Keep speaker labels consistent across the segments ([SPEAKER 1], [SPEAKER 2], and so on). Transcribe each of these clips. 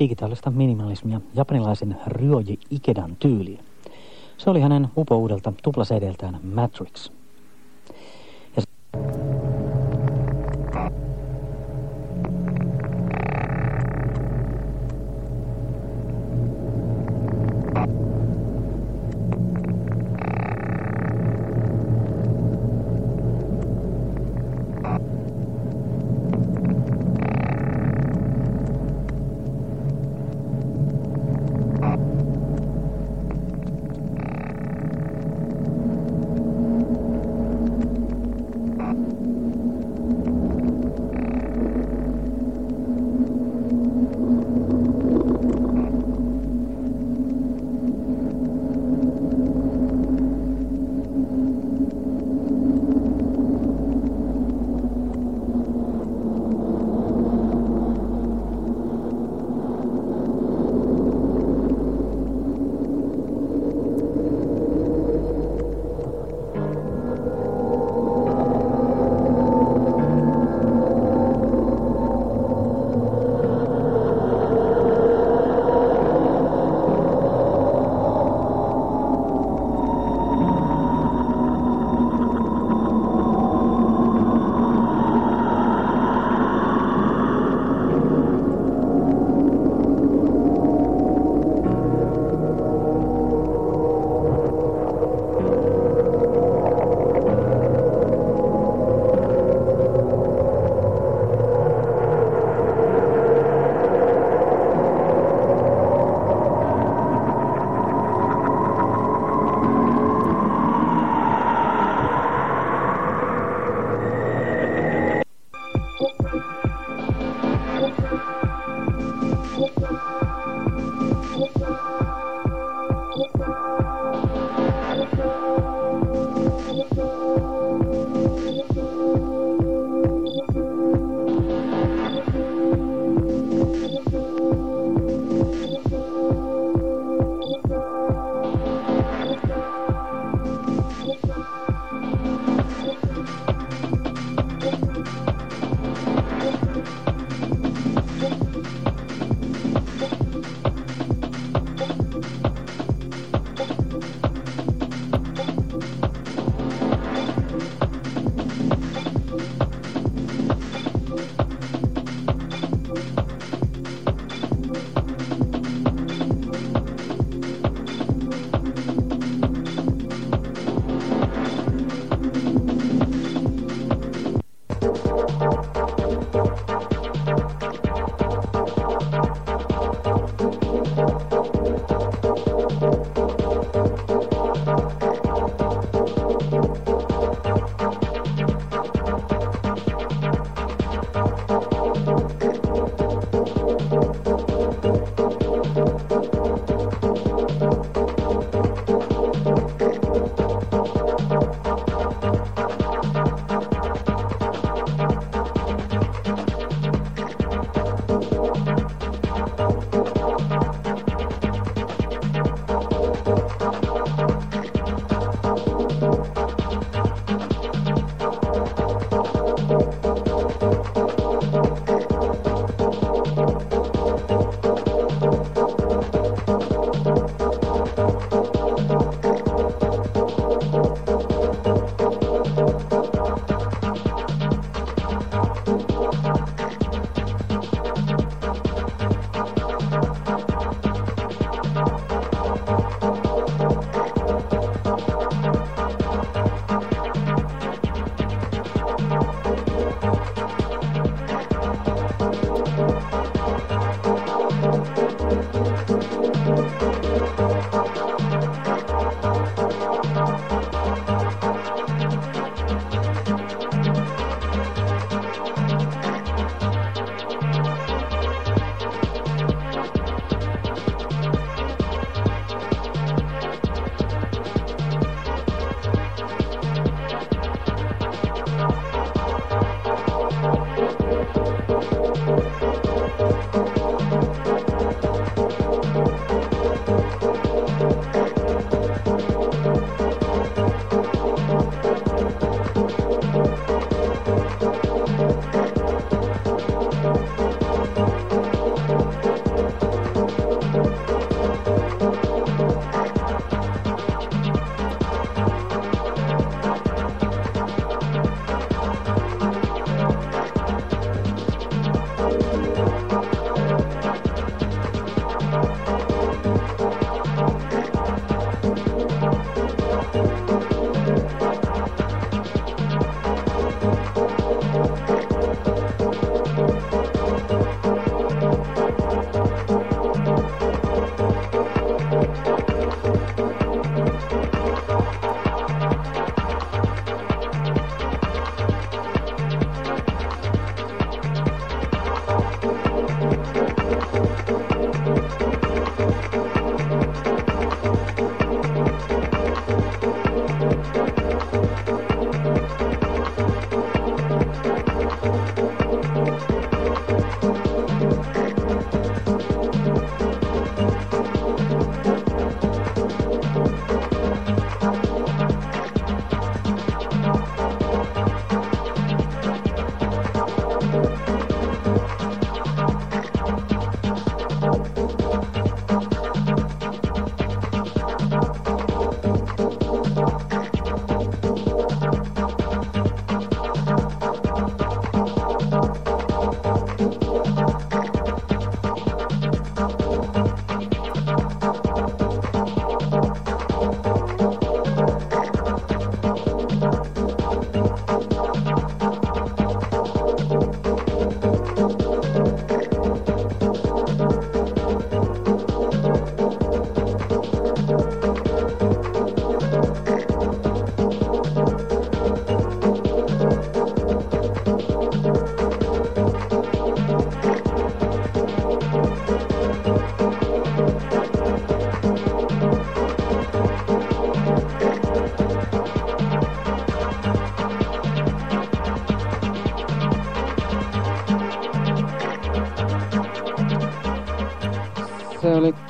[SPEAKER 1] Digitaalista minimalismia japanilaisen Ryoji Ikedan tyyliin. Se oli hänen upouudelta tuplasedeltään Matrix.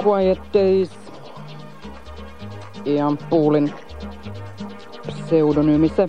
[SPEAKER 2] Quiet Days. Ian Poolin pseudonyymi se.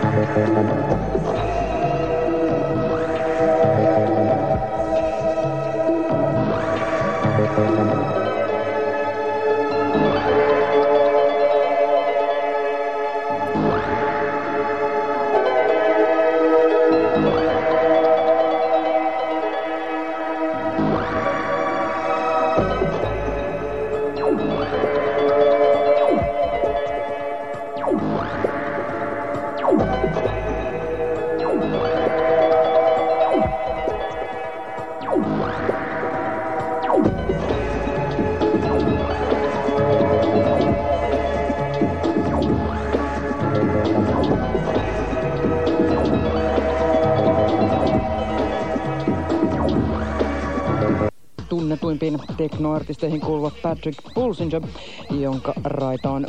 [SPEAKER 2] tunnetuimpiin teknoartisteihin kuuluva Patrick Pulsinger, jonka raita on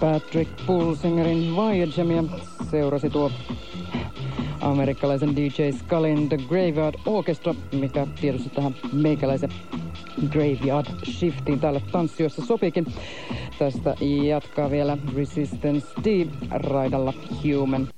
[SPEAKER 2] Patrick Pulsingerin Voyagemia seurasi tuo amerikkalaisen DJ Scullin The Graveyard Orchestra, mikä tietysti tähän meikäläisen Graveyard Shiftiin täällä tanssiossa sopikin. Tästä jatkaa vielä Resistance D raidalla Human.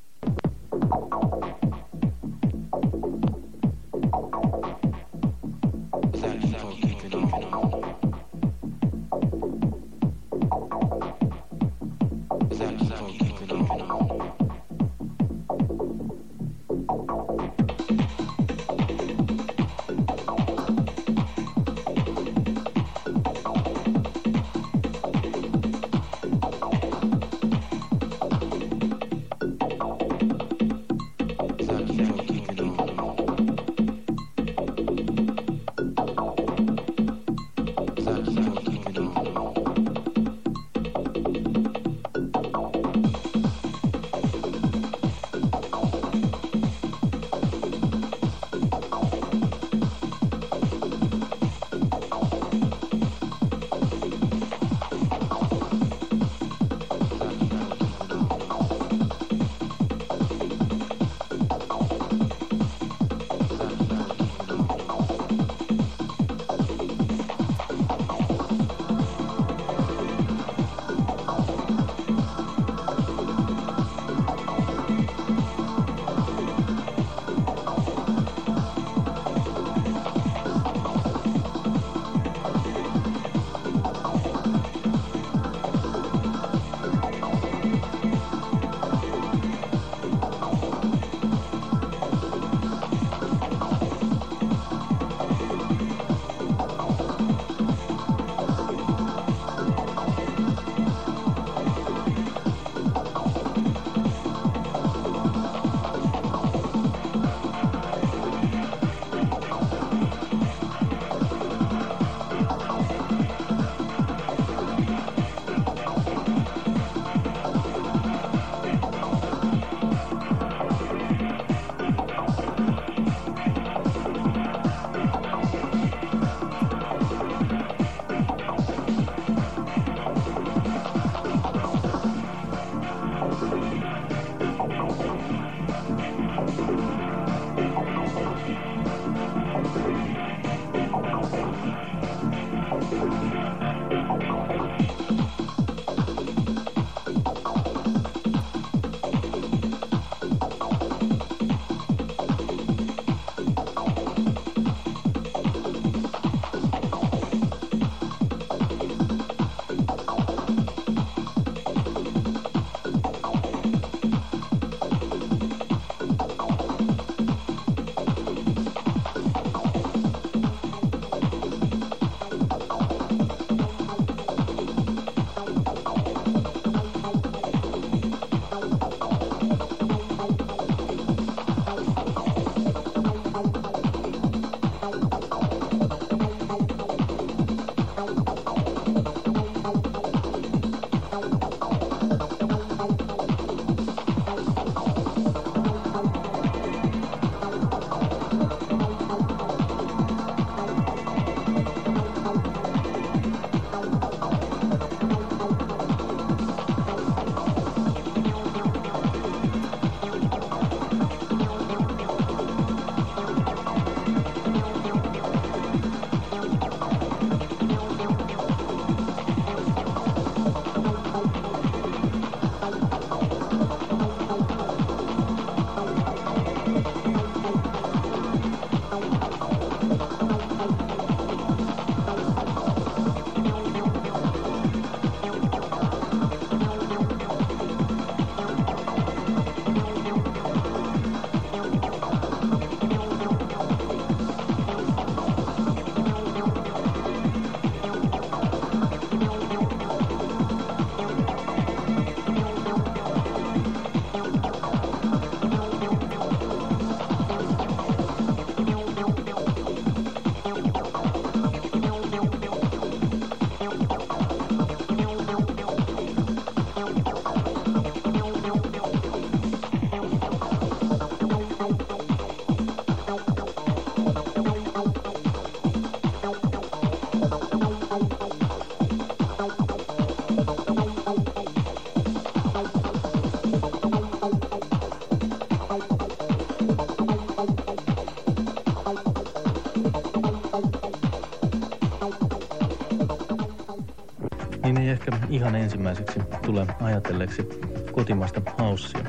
[SPEAKER 3] Ensimmäiseksi tulee ajatelleeksi kotimasta haussia.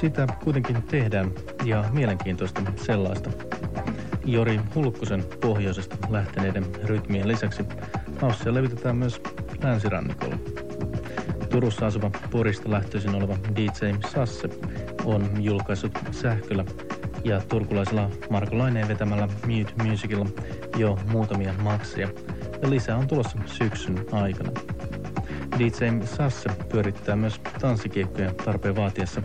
[SPEAKER 3] Sitä kuitenkin tehdään ja mielenkiintoista sellaista. Jori Hulkkosen pohjoisesta lähteneiden rytmien lisäksi haussia levitetään myös länsirannikolla. Turussa asuva Porista lähtöisin oleva DJ Sasse on julkaissut sähköllä ja turkulaisella Marko Laineen vetämällä Mute Musicilla jo muutamia maksia ja lisää on tulossa syksyn aikana. DJ Sasse pyörittää myös tanssikiekkoja tarpeen vaatiessa.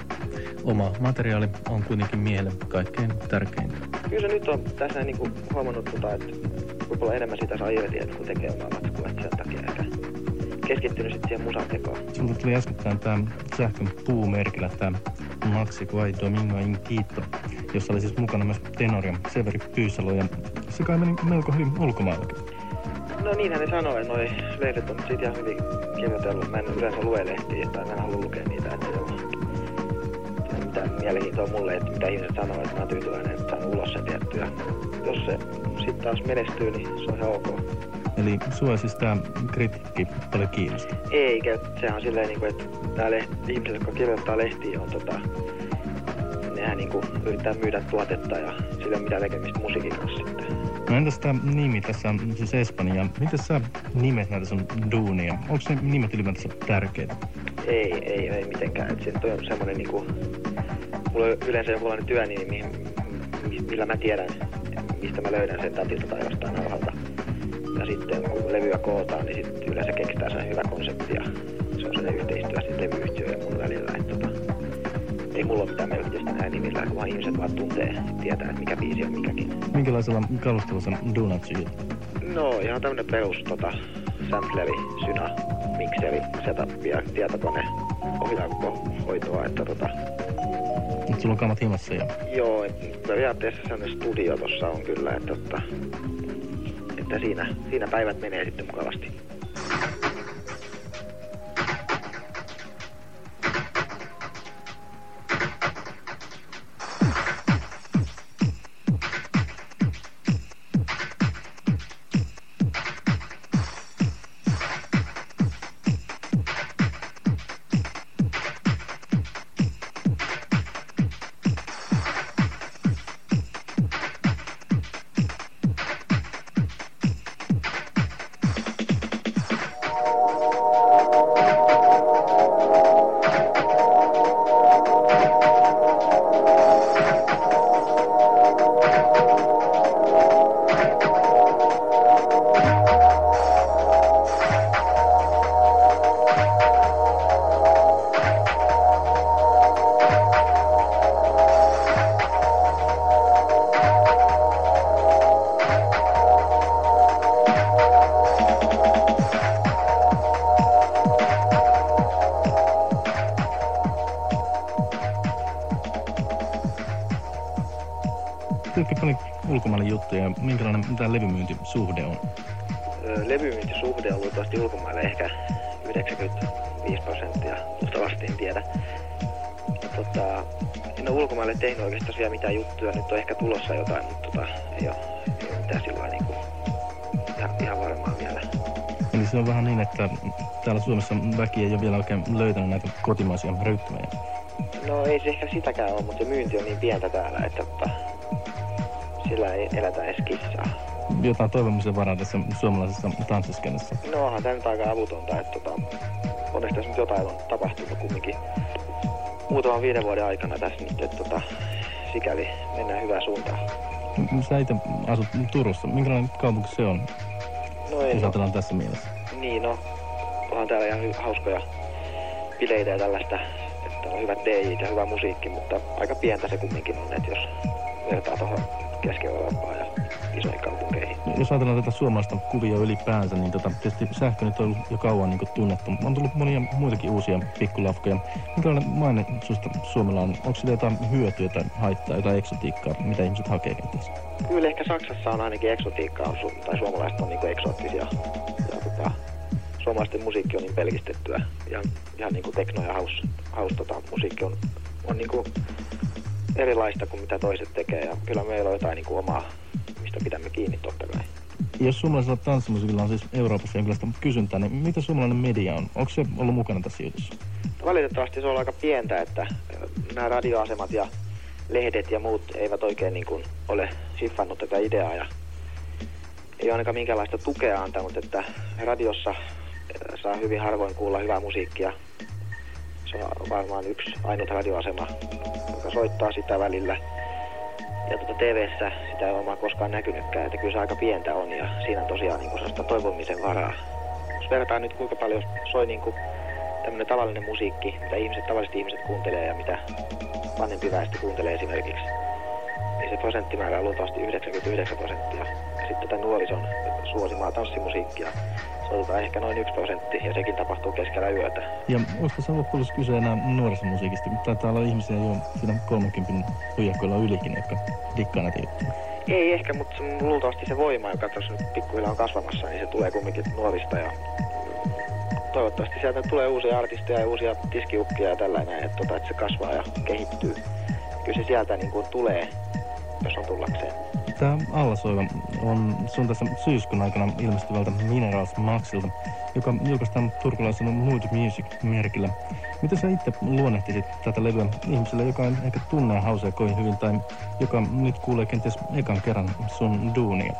[SPEAKER 3] Oma materiaali on kuitenkin miehelle kaikkein tärkeintä.
[SPEAKER 4] Kyllä se nyt on tässä niin kuin huomannut, tota, että voi olla enemmän sitä saa irti, että kun tekee omaa matskua, että sen takia ehkä keskittynyt sitten siihen musan tekoon.
[SPEAKER 3] Sinulta tuli äskettäin tämä sähkön puumerkillä tämä Maxi Guay Domingo Inquito, jossa oli siis mukana myös tenori Severi Pyysalo ja se kai meni melko hyvin ulkomaillakin.
[SPEAKER 4] No niinhän ne sanoo, että noi lehdet on siitä ihan hyvin kirjoitellut. Mä en yleensä lue lehtiä tai mä en halua lukea niitä, että ei ole mitään mielenkiintoa mulle, että mitä ihmiset sanoo, että mä oon tyytyväinen, että saan ulos sen tietty. Ja jos se sitten taas menestyy, niin se on ihan ok.
[SPEAKER 3] Eli sua siis tämä kritiikki paljon kiinnostaa?
[SPEAKER 4] Eikä, sehän on silleen, niin kuin, että nämä lehti, ihmiset, jotka kirjoittaa lehtiä, on tota, nehän niin kuin, yrittää myydä tuotetta ja sillä mitä tekemistä musiikin kanssa sitten.
[SPEAKER 3] No entäs tämä nimi tässä on siis Espanja. Miten sä nimet näitä sun duunia? Onko ne nimet ylipäätänsä tärkeitä?
[SPEAKER 4] Ei, ei, ei mitenkään. Se on semmoinen niinku, mulla on yleensä jokinlainen työnimi, millä mä tiedän, mistä mä löydän sen tatilta tai jostain alhaalta. Ja sitten kun levyä kootaan, niin sitten yleensä keksitään sen hyvä konsepti ja se on sellainen yhteistyö sitten levyyhtiö mun välillä. Että tota, ei mulla ole mitään merkitystä näin nimillä, vaan ihmiset vaan tuntee, tietää, että mikä biisi on mikäkin.
[SPEAKER 3] Minkälaisella kalustalla sä duunat
[SPEAKER 4] No ihan tämmönen perus tota, sampleri, syna, mikseri, setup ja tietokone ohjaa koko hoitoa, että tota...
[SPEAKER 3] Nyt sulla on kamat himassa ja...
[SPEAKER 4] Joo, että periaatteessa sellainen studio tossa on kyllä, että, että, että siinä, siinä päivät menee sitten mukavasti.
[SPEAKER 3] Juttuja minkälainen tämä levymyyntisuhde on?
[SPEAKER 4] Levymyyntisuhde on luultavasti ulkomaille ehkä 95 prosenttia, luultavasti en tiedä. Ja, tota, en ole ulkomaille tehnyt oikeastaan vielä mitään juttuja, nyt on ehkä tulossa jotain, mutta tota, ei, ole, ei ole mitään sillä niin kuin, ihan, ihan varmaan vielä.
[SPEAKER 3] Eli se on vähän niin, että täällä Suomessa väki ei ole vielä oikein löytänyt näitä kotimaisia rytmejä.
[SPEAKER 4] No ei se ehkä sitäkään ole, mutta se myynti on niin pientä täällä, että tota, sillä ei eletä edes kissaa.
[SPEAKER 3] Jotain toivomisen varaa tässä suomalaisessa tanssiskennassa.
[SPEAKER 4] No onhan tämä nyt aika avutonta, että tota, onneksi tässä nyt jotain on tapahtunut kumminkin muutaman viiden vuoden aikana tässä nyt, että tota, sikäli mennään hyvään suuntaan.
[SPEAKER 3] Sä itse asut Turussa. Minkälainen kaupunki se on,
[SPEAKER 4] No ei, no,
[SPEAKER 3] ajatellaan tässä mielessä?
[SPEAKER 4] niin no, onhan täällä ihan hauskoja bileitä ja tällaista, että on hyvät DJt ja hyvä musiikki, mutta aika pientä se kumminkin on, että jos vertaa tuohon Keski-Eurooppaan ja isoihin kaupunkeihin.
[SPEAKER 3] Jos ajatellaan tätä suomalaista kuvia ylipäänsä, niin tota, tietysti sähkö nyt on ollut jo kauan niin tunnettu. On tullut monia muitakin uusia pikkulafkoja. Minkälainen maine susta Suomella on? Onko sillä jotain hyötyä tai haittaa, jotain eksotiikkaa, mitä ihmiset hakee kenties?
[SPEAKER 4] Kyllä ehkä Saksassa on ainakin eksotiikkaa, tai suomalaiset on niinku eksoottisia. Ja tota, suomalaisten musiikki on niin pelkistettyä. Ihan, ihan niinku tekno ja house, house tota, musiikki on, on niinku erilaista kuin mitä toiset tekee. Ja kyllä meillä on jotain niinku omaa, mistä pidämme kiinni totta kai.
[SPEAKER 3] Jos suomalaisella tanssimusiikilla on siis Euroopassa jonkinlaista kysyntää, niin mitä suomalainen media on? Onko se ollut mukana tässä jutussa?
[SPEAKER 4] Valitettavasti se on aika pientä, että nämä radioasemat ja lehdet ja muut eivät oikein niin kuin ole siffannut tätä ideaa ja ei ainakaan minkäänlaista tukea antanut, että radiossa saa hyvin harvoin kuulla hyvää musiikkia. On varmaan yksi ainut radioasema, joka soittaa sitä välillä. Ja tuota TV-ssä sitä ei ole koskaan näkynytkään, että kyllä se aika pientä on ja siinä on tosiaan niin kuin toivomisen varaa. Jos verrataan nyt kuinka paljon soi niin kuin tämmöinen tavallinen musiikki, mitä ihmiset, tavalliset ihmiset kuuntelee ja mitä vanhempi väestö kuuntelee esimerkiksi, niin se prosenttimäärä on luultavasti 99 prosenttia. Sitten tätä nuorison suosimaa tanssimusiikkia soitetaan ehkä noin yksi prosentti, ja sekin tapahtuu keskellä yötä.
[SPEAKER 3] Ja onko tässä loppujen kyse enää nuorisomusiikista? Taitaa olla ihmisiä jo siinä 30 huijakkoilla ylikin, jotka dikkaa näitä juttuja.
[SPEAKER 4] Ei ehkä, mutta luultavasti se voima, joka tuossa nyt pikkuhiljaa on kasvamassa, niin se tulee kumminkin nuorista ja toivottavasti sieltä tulee uusia artisteja ja uusia tiskiukkia ja tällainen, että, tota, että se kasvaa ja kehittyy. Kyllä se sieltä niin kuin tulee, jos on tullakseen.
[SPEAKER 3] Tämä Allasoiva on sun tässä syyskuun aikana ilmestyvältä Minerals Maxilta, joka julkaistaan turkulaisen Mood Music-merkillä. Miten sä itse luonnehtisit tätä levyä ihmiselle, joka ei ehkä tunne hausea kovin hyvin tai joka nyt kuulee kenties ekan kerran sun duunia?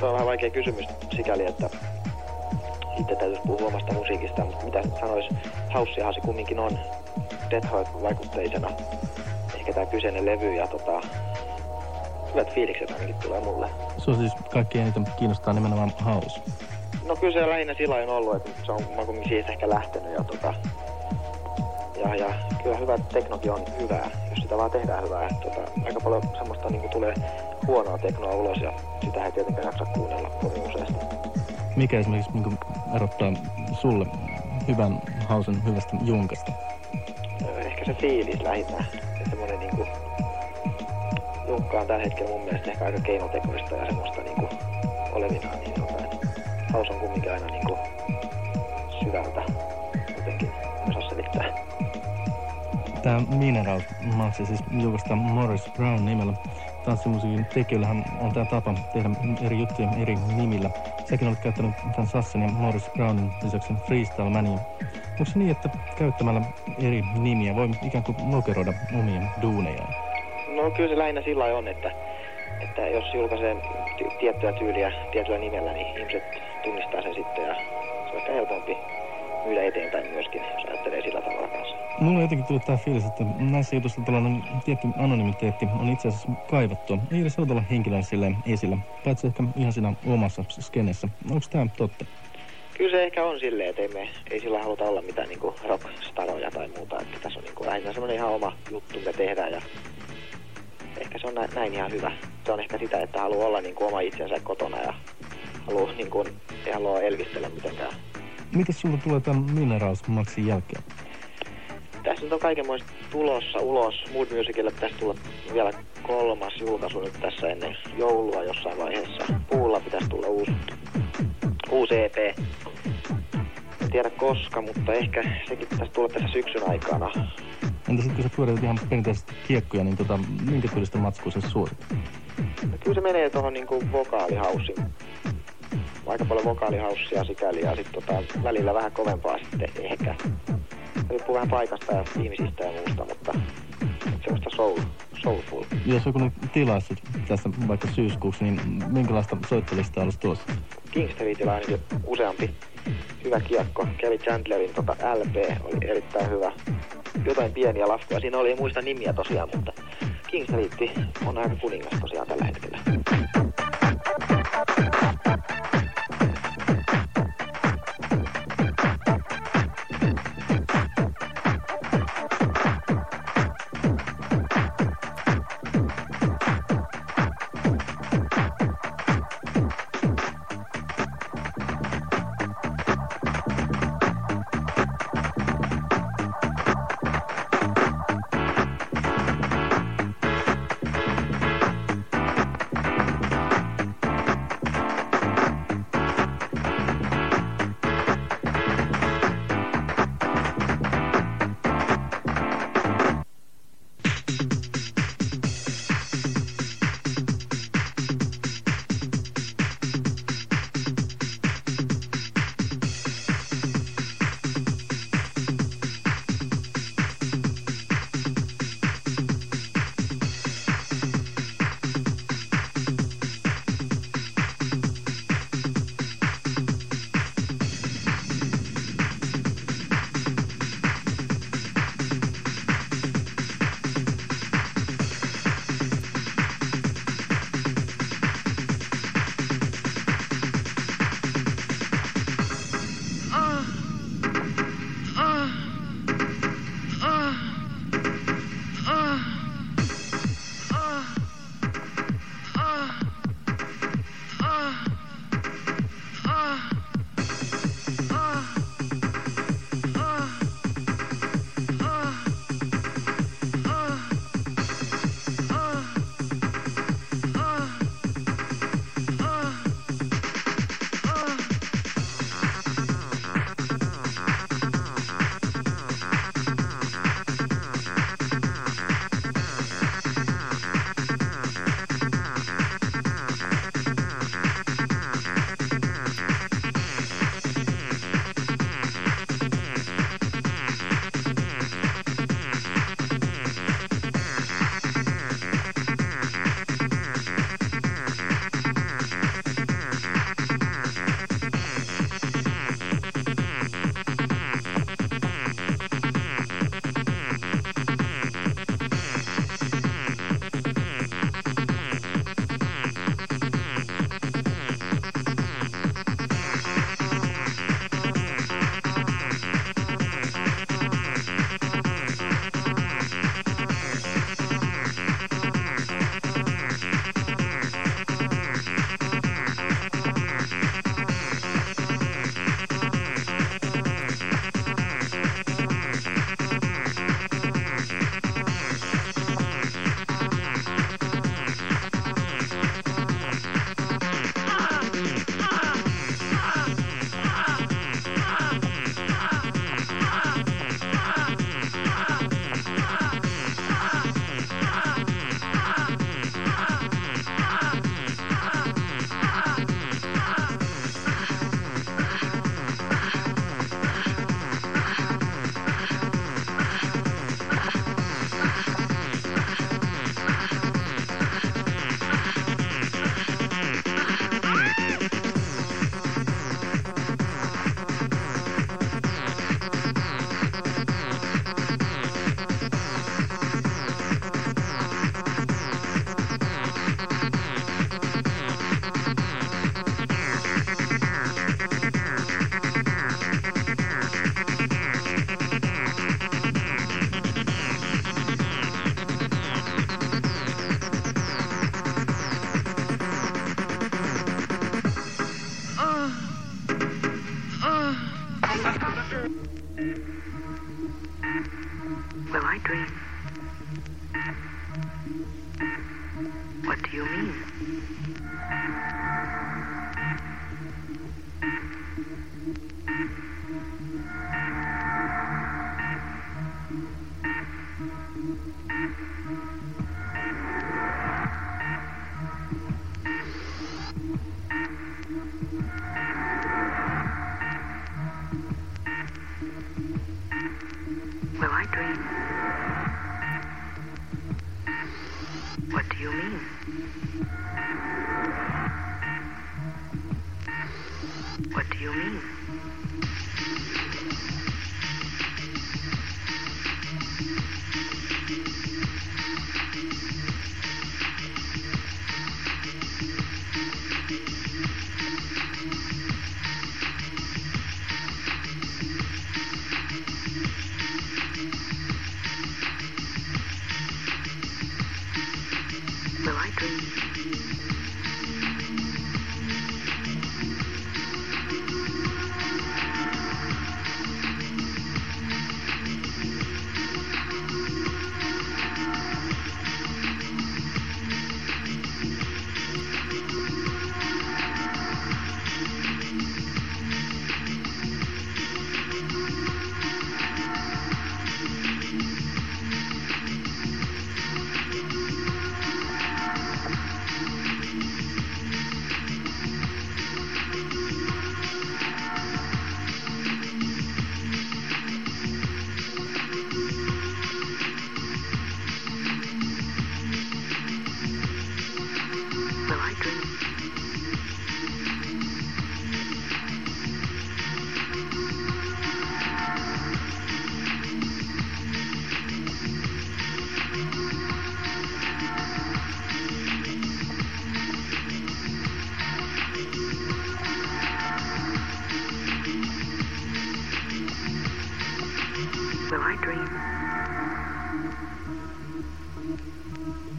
[SPEAKER 4] Tämä on vähän vaikea kysymys sikäli, että itse täytyisi puhua omasta musiikista, mutta mitä sanois, haussiahan se kumminkin on Death vaikutteisena ehkä tämä kyseinen levy ja tota, hyvät fiilikset ainakin tulee mulle.
[SPEAKER 3] Se on siis kaikki eniten kiinnostaa nimenomaan house.
[SPEAKER 4] No kyllä se lähinnä sillä on ollut, että se on, mä kumminkin siitä ehkä lähtenyt ja tota, ja, ja kyllä hyvä teknokin on hyvää, jos sitä vaan tehdään hyvää. Että, tota, aika paljon semmoista niin kuin tulee huonoa teknoa ulos ja sitä ei tietenkään jaksa kuunnella kovin useasti.
[SPEAKER 3] Mikä esimerkiksi niin erottaa sulle hyvän hausen hyvästä junkasta?
[SPEAKER 4] Ehkä se fiilis lähinnä. Semmoinen niin kuin, junkka on tällä hetkellä mun mielestä ehkä aika keinotekoista ja semmoista niin kuin olevinaan. Niin tota, haus on kumminkin aina niin kuin syvältä jotenkin osaa selittää.
[SPEAKER 3] Tämä Mineral Maxi siis julkaistaan Morris Brown nimellä. Tanssimusiikin tekijöillähän on tämä tapa tehdä eri juttuja eri nimillä. Säkin olet käyttänyt tämän Sassen ja Morris Brownin lisäksi Freestyle Mania. Onko se niin, että käyttämällä eri nimiä voi ikään kuin lokeroida omia duunejaan?
[SPEAKER 4] No kyllä se lähinnä sillä on, että, että jos julkaisee tiettyä tyyliä tietyllä nimellä, niin ihmiset tunnistaa sen sitten ja se on ehkä helpompi myydä eteenpäin myöskin, jos ajattelee sillä tavalla kanssa.
[SPEAKER 3] Mulla on jotenkin tullut tämä fiilis, että näissä jutuissa tällainen tietty anonymiteetti on itse asiassa kaivattua. Ei edes olla henkilön silleen esillä, paitsi ehkä ihan siinä omassa skenessä. Onko tämä totta?
[SPEAKER 4] Kyllä se ehkä on silleen, että ei, me, ei sillä haluta olla mitään niin rockstaroja tai muuta. Että tässä on niin kuin, lähinnä semmoinen ihan oma juttu, mitä tehdään ja ehkä se on näin, näin ihan hyvä. Se on ehkä sitä, että haluaa olla niin kuin oma itsensä kotona ja haluaa niin kuin, ei halua elvistellä mitenkään.
[SPEAKER 3] Mitä sulla tulee tämän Minerals Maxin jälkeen?
[SPEAKER 4] Tässä nyt on kaikenmoista tulossa ulos. Mood Musicille pitäisi tulla vielä kolmas julkaisu nyt tässä ennen joulua jossain vaiheessa. Puulla pitäisi tulla uusi, uusi EP. En tiedä koska, mutta ehkä sekin pitäisi tulla tässä syksyn aikana.
[SPEAKER 3] Entä sitten kun sä pyörität ihan perinteisesti kiekkoja, niin tota, minkä tyylistä matskua sä suorit?
[SPEAKER 4] No, kyllä se menee tuohon niinku vokaalihaussiin. Aika paljon vokaalihaussia sikäli ja sitten tota, välillä vähän kovempaa sitten ehkä. Riippuu vähän paikasta ja ihmisistä ja muusta, mutta semmoista soul, soulful.
[SPEAKER 3] Jos joku nyt tilaisi tässä vaikka syyskuuksi, niin minkälaista soittolistaa olisi tuossa?
[SPEAKER 4] King Streetillä on useampi hyvä kiekko. Kelly Chandlerin tota LP oli erittäin hyvä. Jotain pieniä laskuja. Siinä oli, muista nimiä tosiaan, mutta King Street on aika kuningas tosiaan tällä hetkellä.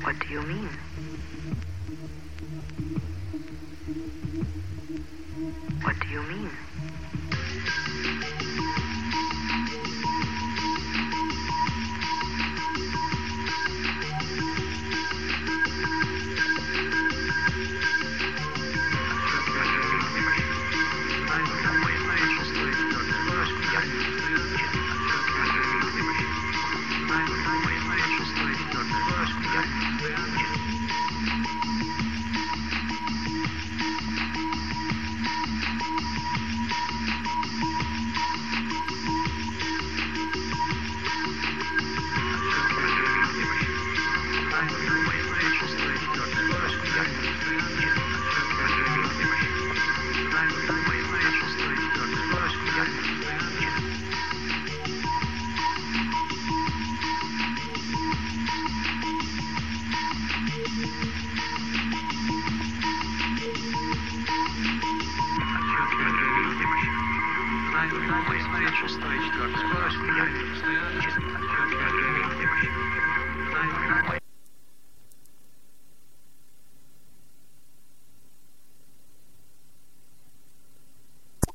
[SPEAKER 5] What do you mean? What do you mean?